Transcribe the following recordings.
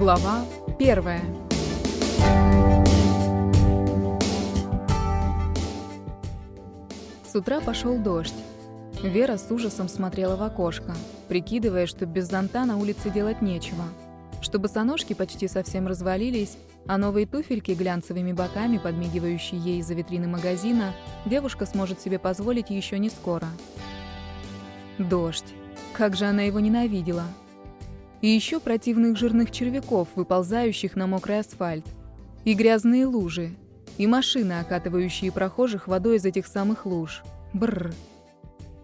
Глава первая. С утра пошел дождь. Вера с ужасом смотрела в окошко, прикидывая, что без зонта на улице делать нечего. Чтобы босоножки почти совсем развалились, а новые туфельки глянцевыми боками, подмигивающие ей из-за витрины магазина, девушка сможет себе позволить еще не скоро. Дождь. Как же она его ненавидела. И еще противных жирных червяков, выползающих на мокрый асфальт. И грязные лужи. И машины, окатывающие прохожих водой из этих самых луж. Бррр.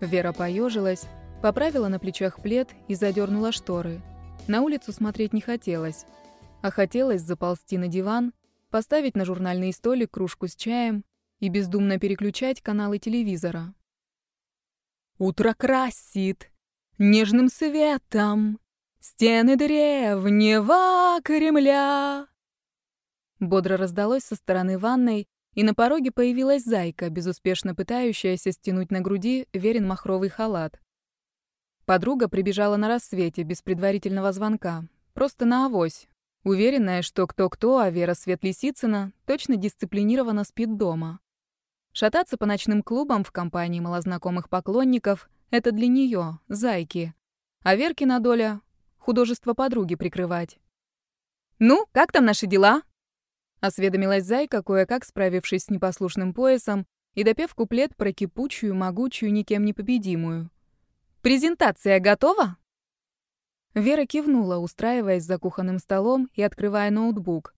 Вера поежилась, поправила на плечах плед и задернула шторы. На улицу смотреть не хотелось. А хотелось заползти на диван, поставить на журнальный столик кружку с чаем и бездумно переключать каналы телевизора. «Утро красит нежным светом стены древнего Кремля!» Бодро раздалось со стороны ванной, и на пороге появилась зайка, безуспешно пытающаяся стянуть на груди верен махровый халат. Подруга прибежала на рассвете, без предварительного звонка, просто на авось, уверенная, что кто-кто, а Вера Свет-Лисицына точно дисциплинированно спит дома. Шататься по ночным клубам в компании малознакомых поклонников — это для нее, зайки. А Веркина доля — художество подруги прикрывать. «Ну, как там наши дела?» Осведомилась зайка, кое-как справившись с непослушным поясом и допев куплет про кипучую, могучую, никем не победимую. «Презентация готова?» Вера кивнула, устраиваясь за кухонным столом и открывая ноутбук.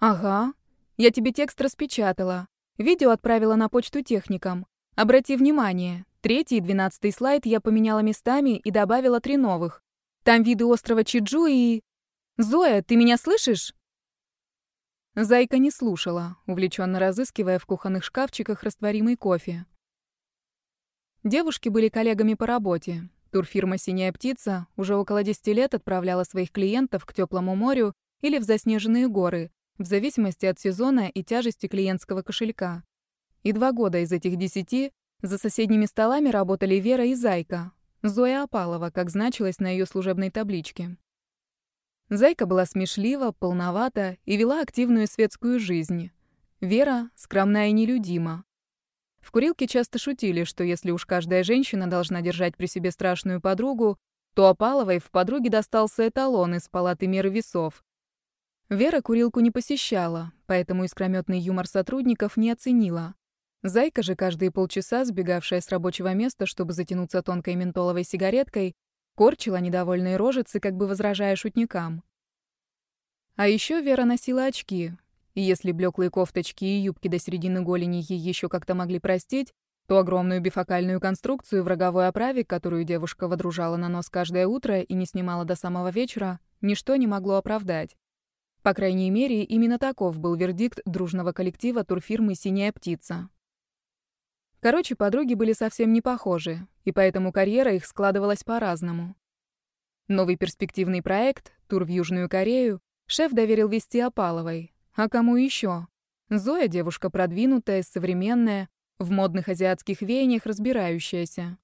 «Ага. Я тебе текст распечатала. Видео отправила на почту техникам. Обрати внимание, третий и двенадцатый слайд я поменяла местами и добавила три новых. Там виды острова Чиджу и... Зоя, ты меня слышишь?» Зайка не слушала, увлеченно разыскивая в кухонных шкафчиках растворимый кофе. Девушки были коллегами по работе. Турфирма «Синяя птица» уже около 10 лет отправляла своих клиентов к теплому морю или в заснеженные горы, в зависимости от сезона и тяжести клиентского кошелька. И два года из этих десяти за соседними столами работали Вера и Зайка, Зоя Апалова, как значилось на ее служебной табличке. Зайка была смешлива, полновата и вела активную светскую жизнь. Вера скромна и нелюдима. В курилке часто шутили, что если уж каждая женщина должна держать при себе страшную подругу, то Апаловой в подруге достался эталон из палаты меры весов. Вера курилку не посещала, поэтому искрометный юмор сотрудников не оценила. Зайка же каждые полчаса, сбегавшая с рабочего места, чтобы затянуться тонкой ментоловой сигареткой, корчила недовольные рожицы, как бы возражая шутникам. А еще Вера носила очки, и если блеклые кофточки и юбки до середины голени ей еще как-то могли простить, то огромную бифокальную конструкцию в роговой оправе, которую девушка водружала на нос каждое утро и не снимала до самого вечера, ничто не могло оправдать. По крайней мере, именно таков был вердикт дружного коллектива турфирмы «Синяя птица». Короче, подруги были совсем не похожи, и поэтому карьера их складывалась по-разному. Новый перспективный проект, тур в Южную Корею, шеф доверил вести Опаловой. А кому еще? Зоя девушка продвинутая, современная, в модных азиатских веяниях разбирающаяся.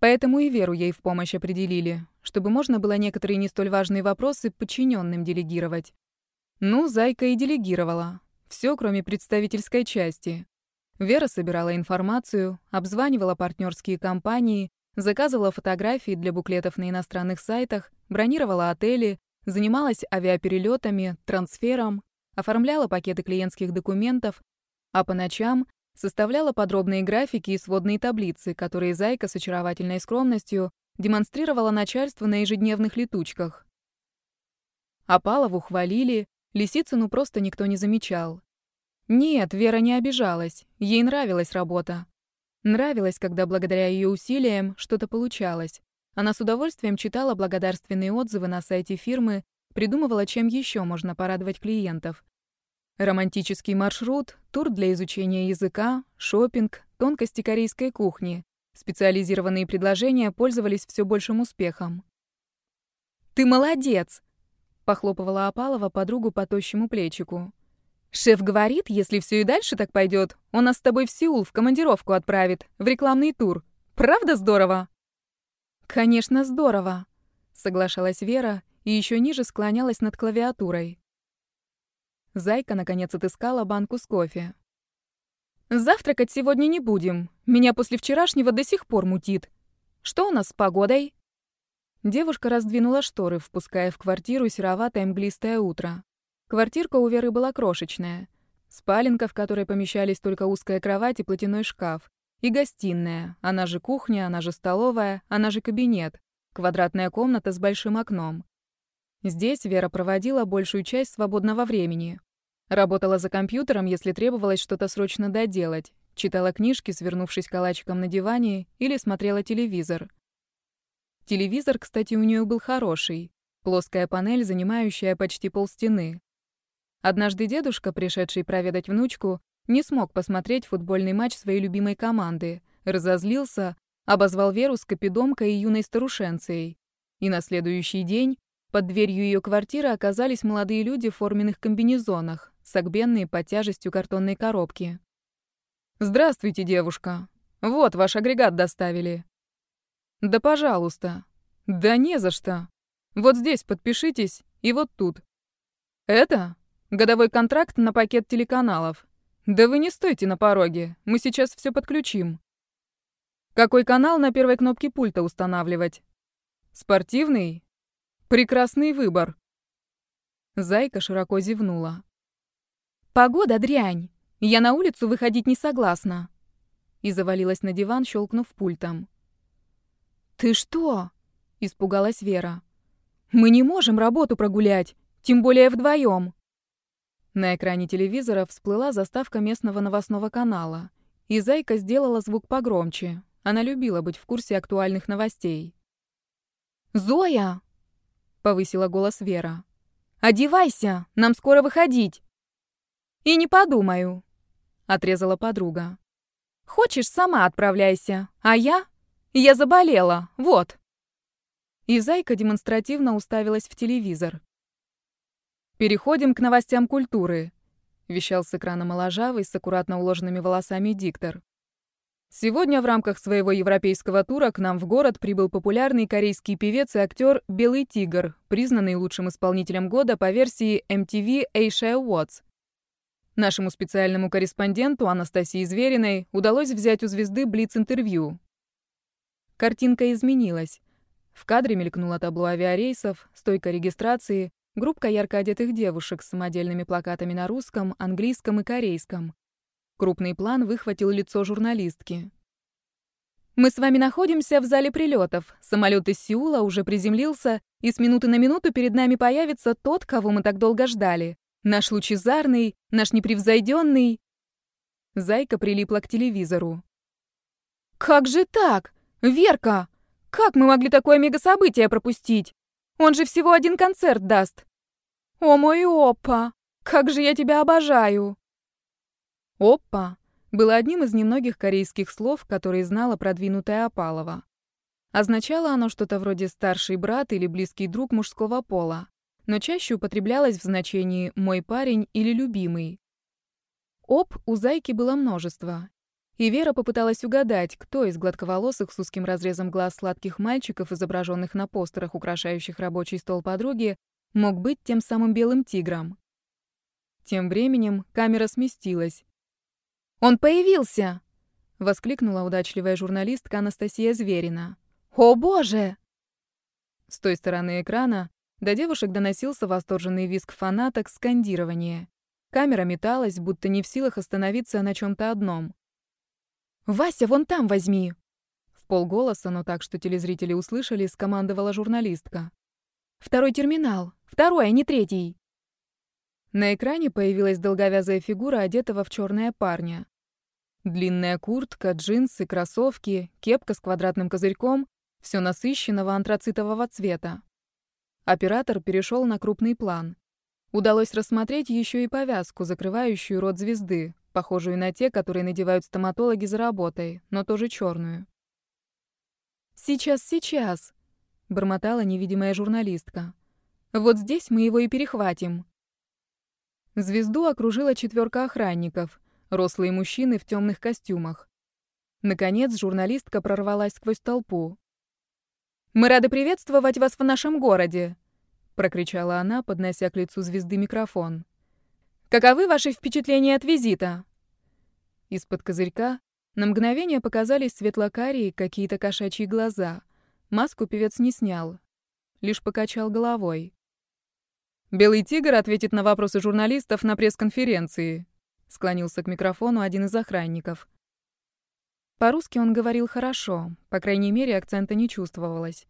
Поэтому и Веру ей в помощь определили, чтобы можно было некоторые не столь важные вопросы подчиненным делегировать. Ну, Зайка и делегировала. Все, кроме представительской части. Вера собирала информацию, обзванивала партнерские компании, заказывала фотографии для буклетов на иностранных сайтах, бронировала отели, занималась авиаперелетами, трансфером, оформляла пакеты клиентских документов, а по ночам составляла подробные графики и сводные таблицы, которые Зайка с очаровательной скромностью демонстрировала начальству на ежедневных летучках. Апалову хвалили, Лисицыну просто никто не замечал. Нет, Вера не обижалась. Ей нравилась работа. Нравилось, когда благодаря ее усилиям что-то получалось. Она с удовольствием читала благодарственные отзывы на сайте фирмы, придумывала, чем еще можно порадовать клиентов. Романтический маршрут, тур для изучения языка, шопинг, тонкости корейской кухни. Специализированные предложения пользовались все большим успехом. «Ты молодец!» — похлопывала Апалова подругу по тощему плечику. Шеф говорит, если все и дальше так пойдет, он нас с тобой в Сеул в командировку отправит, в рекламный тур. Правда здорово? Конечно, здорово, соглашалась Вера и еще ниже склонялась над клавиатурой. Зайка, наконец, отыскала банку с кофе. «Завтракать сегодня не будем. Меня после вчерашнего до сих пор мутит. Что у нас с погодой?» Девушка раздвинула шторы, впуская в квартиру сероватое мглистое утро. Квартирка у Веры была крошечная. Спаленка, в которой помещались только узкая кровать и платяной шкаф. И гостиная, она же кухня, она же столовая, она же кабинет. Квадратная комната с большим окном. Здесь Вера проводила большую часть свободного времени. Работала за компьютером, если требовалось что-то срочно доделать. Читала книжки, свернувшись калачиком на диване, или смотрела телевизор. Телевизор, кстати, у нее был хороший. Плоская панель, занимающая почти полстены. Однажды дедушка, пришедший проведать внучку, не смог посмотреть футбольный матч своей любимой команды, разозлился, обозвал Веру скопидомкой и юной старушенцией. И на следующий день под дверью ее квартиры оказались молодые люди в форменных комбинезонах, согбенные под тяжестью картонной коробки. «Здравствуйте, девушка. Вот, ваш агрегат доставили». «Да пожалуйста». «Да не за что. Вот здесь подпишитесь и вот тут». «Это?» Годовой контракт на пакет телеканалов. Да вы не стойте на пороге, мы сейчас все подключим. Какой канал на первой кнопке пульта устанавливать? Спортивный? Прекрасный выбор. Зайка широко зевнула. Погода дрянь. Я на улицу выходить не согласна. И завалилась на диван, щелкнув пультом. Ты что? Испугалась Вера. Мы не можем работу прогулять, тем более вдвоем. На экране телевизора всплыла заставка местного новостного канала, и Зайка сделала звук погромче. Она любила быть в курсе актуальных новостей. «Зоя!» — повысила голос Вера. «Одевайся! Нам скоро выходить!» «И не подумаю!» — отрезала подруга. «Хочешь, сама отправляйся, а я? Я заболела, вот!» И Зайка демонстративно уставилась в телевизор. «Переходим к новостям культуры», — вещал с экрана моложавый с аккуратно уложенными волосами диктор. Сегодня в рамках своего европейского тура к нам в город прибыл популярный корейский певец и актер Белый Тигр, признанный лучшим исполнителем года по версии MTV Asia Awards. Нашему специальному корреспонденту Анастасии Звериной удалось взять у звезды блиц-интервью. Картинка изменилась. В кадре мелькнуло табло авиарейсов, стойка регистрации, Группка ярко одетых девушек с самодельными плакатами на русском, английском и корейском. Крупный план выхватил лицо журналистки. «Мы с вами находимся в зале прилетов. Самолет из Сеула уже приземлился, и с минуты на минуту перед нами появится тот, кого мы так долго ждали. Наш лучезарный, наш непревзойденный...» Зайка прилипла к телевизору. «Как же так? Верка! Как мы могли такое мегасобытие пропустить? Он же всего один концерт даст!» «О мой Оппа! Как же я тебя обожаю!» «Оппа» было одним из немногих корейских слов, которые знала продвинутая Апалова. Означало оно что-то вроде «старший брат» или «близкий друг мужского пола», но чаще употреблялось в значении «мой парень» или «любимый». «Оп» у Зайки было множество. И Вера попыталась угадать, кто из гладковолосых с узким разрезом глаз сладких мальчиков, изображенных на постерах, украшающих рабочий стол подруги, мог быть тем самым белым тигром. Тем временем камера сместилась. «Он появился!» — воскликнула удачливая журналистка Анастасия Зверина. «О, боже!» С той стороны экрана до девушек доносился восторженный визг фанаток, скандирование. Камера металась, будто не в силах остановиться на чем то одном. «Вася, вон там возьми!» В полголоса, но так, что телезрители услышали, скомандовала журналистка. «Второй терминал! Второй, а не третий!» На экране появилась долговязая фигура, одетого в черное парня. Длинная куртка, джинсы, кроссовки, кепка с квадратным козырьком — все насыщенного антрацитового цвета. Оператор перешел на крупный план. Удалось рассмотреть еще и повязку, закрывающую рот звезды, похожую на те, которые надевают стоматологи за работой, но тоже черную. «Сейчас, сейчас!» — бормотала невидимая журналистка. Вот здесь мы его и перехватим. Звезду окружила четверка охранников, рослые мужчины в темных костюмах. Наконец, журналистка прорвалась сквозь толпу. «Мы рады приветствовать вас в нашем городе!» прокричала она, поднося к лицу звезды микрофон. «Каковы ваши впечатления от визита?» Из-под козырька на мгновение показались светлокарие какие-то кошачьи глаза. Маску певец не снял, лишь покачал головой. «Белый тигр ответит на вопросы журналистов на пресс-конференции», склонился к микрофону один из охранников. По-русски он говорил хорошо, по крайней мере, акцента не чувствовалось.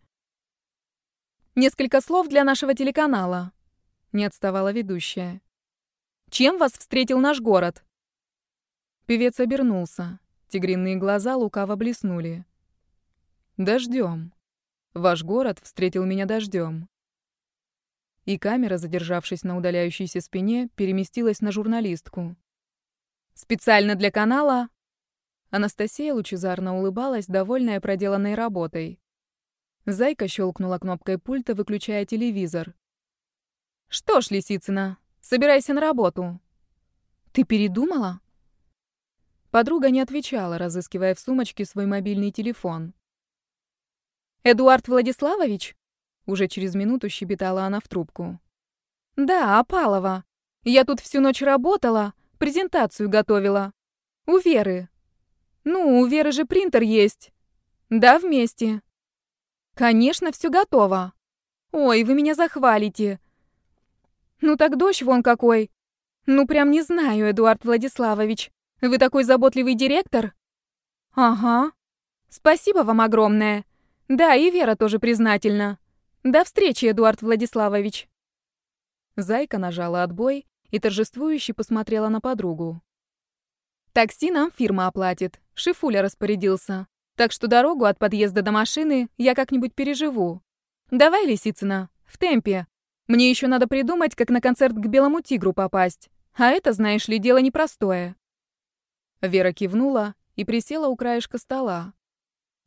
«Несколько слов для нашего телеканала», — не отставала ведущая. «Чем вас встретил наш город?» Певец обернулся. Тигриные глаза лукаво блеснули. Дождем. Ваш город встретил меня дождем. И камера, задержавшись на удаляющейся спине, переместилась на журналистку. «Специально для канала Анастасия лучезарно улыбалась, довольная проделанной работой. Зайка щелкнула кнопкой пульта, выключая телевизор. «Что ж, Лисицына, собирайся на работу». «Ты передумала?» Подруга не отвечала, разыскивая в сумочке свой мобильный телефон. «Эдуард Владиславович?» Уже через минуту щебетала она в трубку. «Да, Апалова. Я тут всю ночь работала, презентацию готовила. У Веры. Ну, у Веры же принтер есть. Да, вместе. Конечно, все готово. Ой, вы меня захвалите. Ну так дождь вон какой. Ну прям не знаю, Эдуард Владиславович. Вы такой заботливый директор? Ага. Спасибо вам огромное. Да, и Вера тоже признательна. До встречи, Эдуард Владиславович. Зайка нажала отбой и торжествующе посмотрела на подругу. Такси нам фирма оплатит. Шифуля распорядился. Так что дорогу от подъезда до машины я как-нибудь переживу. Давай, Лисицына, в темпе. Мне еще надо придумать, как на концерт к Белому Тигру попасть. А это, знаешь ли, дело непростое. Вера кивнула и присела у краешка стола.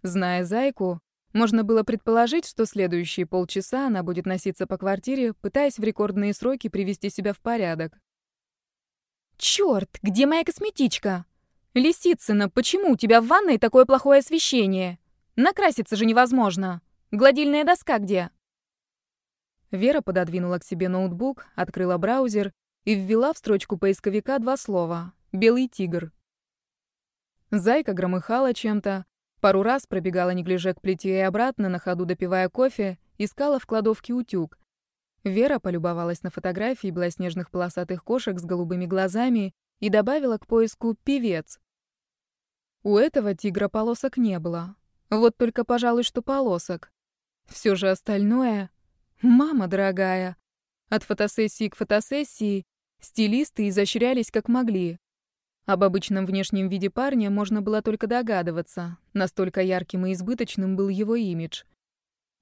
Зная Зайку, можно было предположить, что следующие полчаса она будет носиться по квартире, пытаясь в рекордные сроки привести себя в порядок. «Чёрт, где моя косметичка? Лисицына, почему у тебя в ванной такое плохое освещение? Накраситься же невозможно. Гладильная доска где?» Вера пододвинула к себе ноутбук, открыла браузер и ввела в строчку поисковика два слова «Белый тигр». Зайка громыхала чем-то, пару раз пробегала неглиже к плите и обратно, на ходу допивая кофе, искала в кладовке утюг, Вера полюбовалась на фотографии белоснежных полосатых кошек с голубыми глазами и добавила к поиску «певец». У этого тигра полосок не было. Вот только, пожалуй, что полосок. Все же остальное... Мама дорогая. От фотосессии к фотосессии стилисты изощрялись как могли. Об обычном внешнем виде парня можно было только догадываться, настолько ярким и избыточным был его имидж.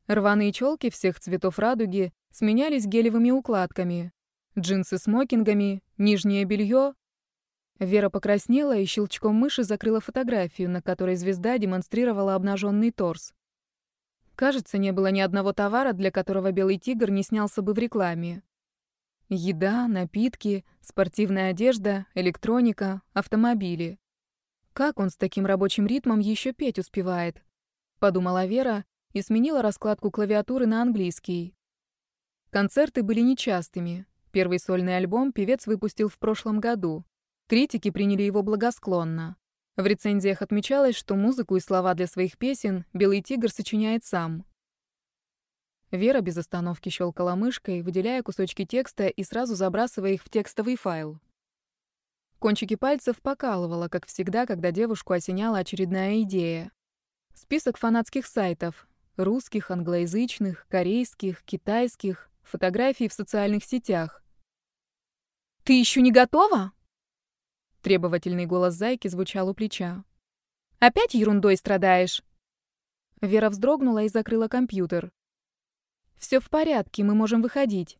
Рваные челки всех цветов радуги сменялись гелевыми укладками. Джинсы с смокингами, нижнее белье. Вера покраснела и щелчком мыши закрыла фотографию, на которой звезда демонстрировала обнаженный торс. Кажется, не было ни одного товара, для которого белый тигр не снялся бы в рекламе. Еда, напитки, спортивная одежда, электроника, автомобили. Как он с таким рабочим ритмом еще петь успевает? Подумала Вера и сменила раскладку клавиатуры на английский. Концерты были нечастыми. Первый сольный альбом певец выпустил в прошлом году. Критики приняли его благосклонно. В рецензиях отмечалось, что музыку и слова для своих песен «Белый тигр» сочиняет сам. Вера без остановки щелкала мышкой, выделяя кусочки текста и сразу забрасывая их в текстовый файл. Кончики пальцев покалывало, как всегда, когда девушку осеняла очередная идея. Список фанатских сайтов, Русских, англоязычных, корейских, китайских, фотографий в социальных сетях. «Ты еще не готова?» Требовательный голос зайки звучал у плеча. «Опять ерундой страдаешь?» Вера вздрогнула и закрыла компьютер. «Все в порядке, мы можем выходить».